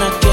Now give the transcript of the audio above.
gonna do